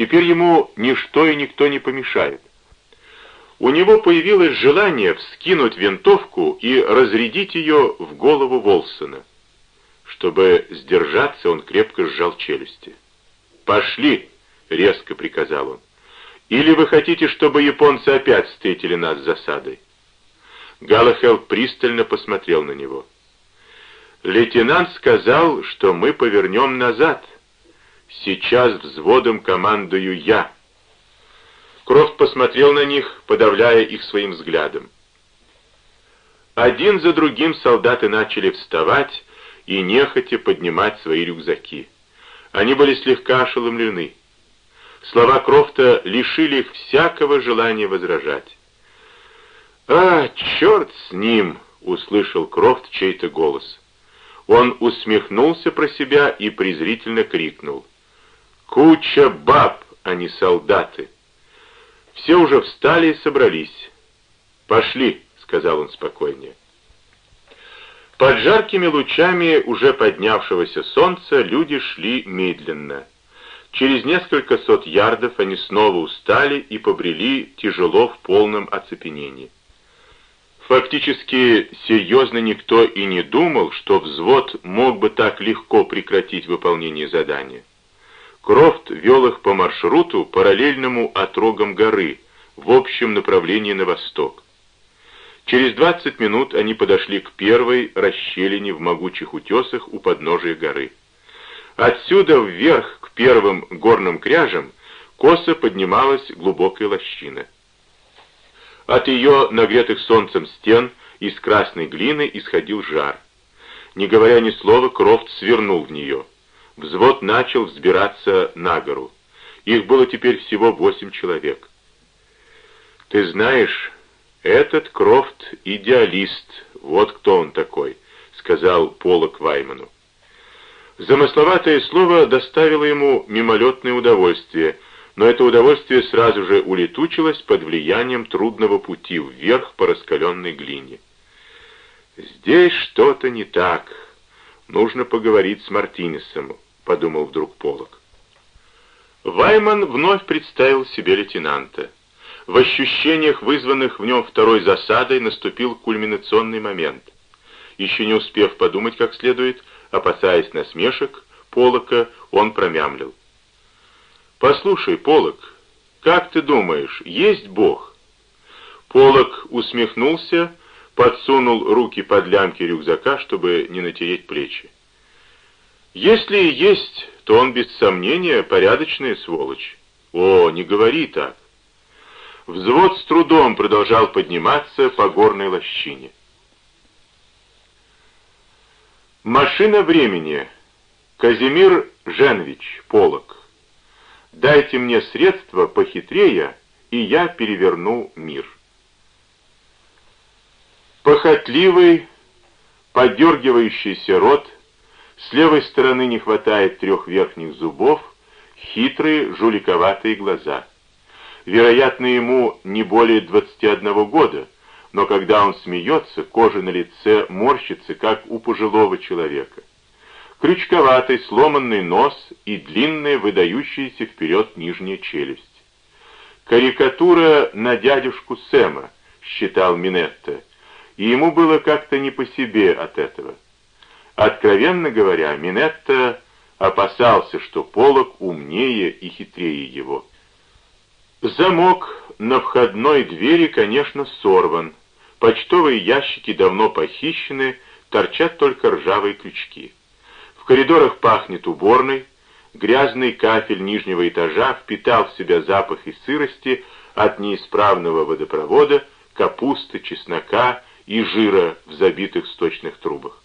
Теперь ему ничто и никто не помешает. У него появилось желание вскинуть винтовку и разрядить ее в голову Волсона. Чтобы сдержаться, он крепко сжал челюсти. «Пошли!» — резко приказал он. «Или вы хотите, чтобы японцы опять встретили нас с засадой?» Галахел пристально посмотрел на него. «Лейтенант сказал, что мы повернем назад. Сейчас взводом командую я». Крофт посмотрел на них, подавляя их своим взглядом. Один за другим солдаты начали вставать и нехотя поднимать свои рюкзаки. Они были слегка ошеломлены. Слова Крофта лишили их всякого желания возражать. «А, черт с ним!» — услышал Крофт чей-то голос. Он усмехнулся про себя и презрительно крикнул. «Куча баб, а не солдаты!» Все уже встали и собрались. «Пошли», — сказал он спокойнее. Под жаркими лучами уже поднявшегося солнца люди шли медленно. Через несколько сот ярдов они снова устали и побрели тяжело в полном оцепенении. Фактически, серьезно никто и не думал, что взвод мог бы так легко прекратить выполнение задания. Крофт вел их по маршруту, параллельному отрогам горы, в общем направлении на восток. Через 20 минут они подошли к первой расщелине в могучих утесах у подножия горы. Отсюда вверх к первым горным кряжам косо поднималась глубокая лощина. От ее нагретых солнцем стен из красной глины исходил жар. Не говоря ни слова, Крофт свернул в нее. Взвод начал взбираться на гору. Их было теперь всего восемь человек. «Ты знаешь, этот Крофт — идеалист, вот кто он такой», — сказал Полок Вайману. Замысловатое слово доставило ему мимолетное удовольствие, но это удовольствие сразу же улетучилось под влиянием трудного пути вверх по раскаленной глине. «Здесь что-то не так. Нужно поговорить с Мартинесом подумал вдруг Полок. Вайман вновь представил себе лейтенанта. В ощущениях, вызванных в нем второй засадой, наступил кульминационный момент. Еще не успев подумать как следует, опасаясь насмешек, Полока он промямлил. «Послушай, Полок, как ты думаешь, есть Бог?» Полок усмехнулся, подсунул руки под лямки рюкзака, чтобы не натереть плечи. Если и есть, то он без сомнения порядочная сволочь. О, не говори так. Взвод с трудом продолжал подниматься по горной лощине. Машина времени. Казимир Женвич, Полок. Дайте мне средства похитрее, и я переверну мир. Похотливый, подергивающийся рот — с левой стороны не хватает трех верхних зубов, хитрые, жуликоватые глаза. Вероятно, ему не более 21 года, но когда он смеется, кожа на лице морщится, как у пожилого человека. Крючковатый, сломанный нос и длинная, выдающаяся вперед нижняя челюсть. «Карикатура на дядюшку Сэма», — считал Минетта, и ему было как-то не по себе от этого. Откровенно говоря, Минетта опасался, что Полок умнее и хитрее его. Замок на входной двери, конечно, сорван. Почтовые ящики давно похищены, торчат только ржавые крючки. В коридорах пахнет уборной, грязный кафель нижнего этажа впитал в себя запах и сырости от неисправного водопровода, капусты, чеснока и жира в забитых сточных трубах.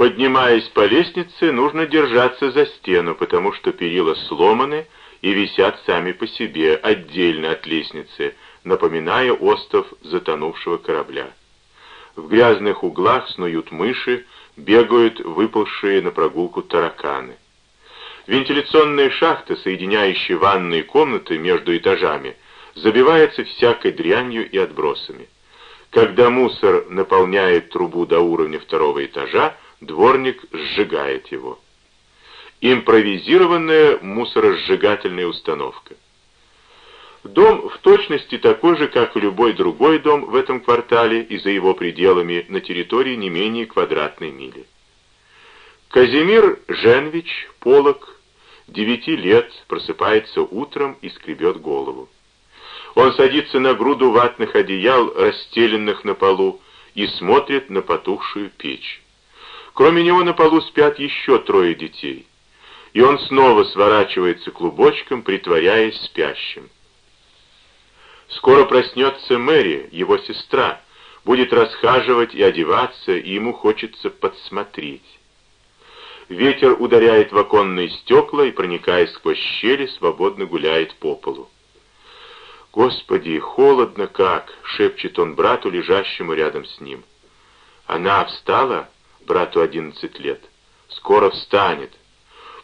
Поднимаясь по лестнице, нужно держаться за стену, потому что перила сломаны и висят сами по себе, отдельно от лестницы, напоминая остов затонувшего корабля. В грязных углах снуют мыши, бегают выползшие на прогулку тараканы. Вентиляционная шахта, соединяющая ванные комнаты между этажами, забивается всякой дрянью и отбросами. Когда мусор наполняет трубу до уровня второго этажа, дворник сжигает его. импровизированная мусоросжигательная установка. Дом в точности такой же, как любой другой дом в этом квартале и за его пределами на территории не менее квадратной мили. Казимир Женвич, полок, девяти лет, просыпается утром и скребет голову. Он садится на груду ватных одеял, расстеленных на полу, и смотрит на потухшую печь. Кроме него на полу спят еще трое детей. И он снова сворачивается клубочком, притворяясь спящим. Скоро проснется Мэри, его сестра, будет расхаживать и одеваться, и ему хочется подсмотреть. Ветер ударяет в оконные стекла и, проникая сквозь щели, свободно гуляет по полу. «Господи, холодно как!» — шепчет он брату, лежащему рядом с ним. Она встала, брату одиннадцать лет. Скоро встанет.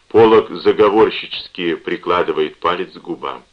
Полок заговорщически прикладывает палец к губам.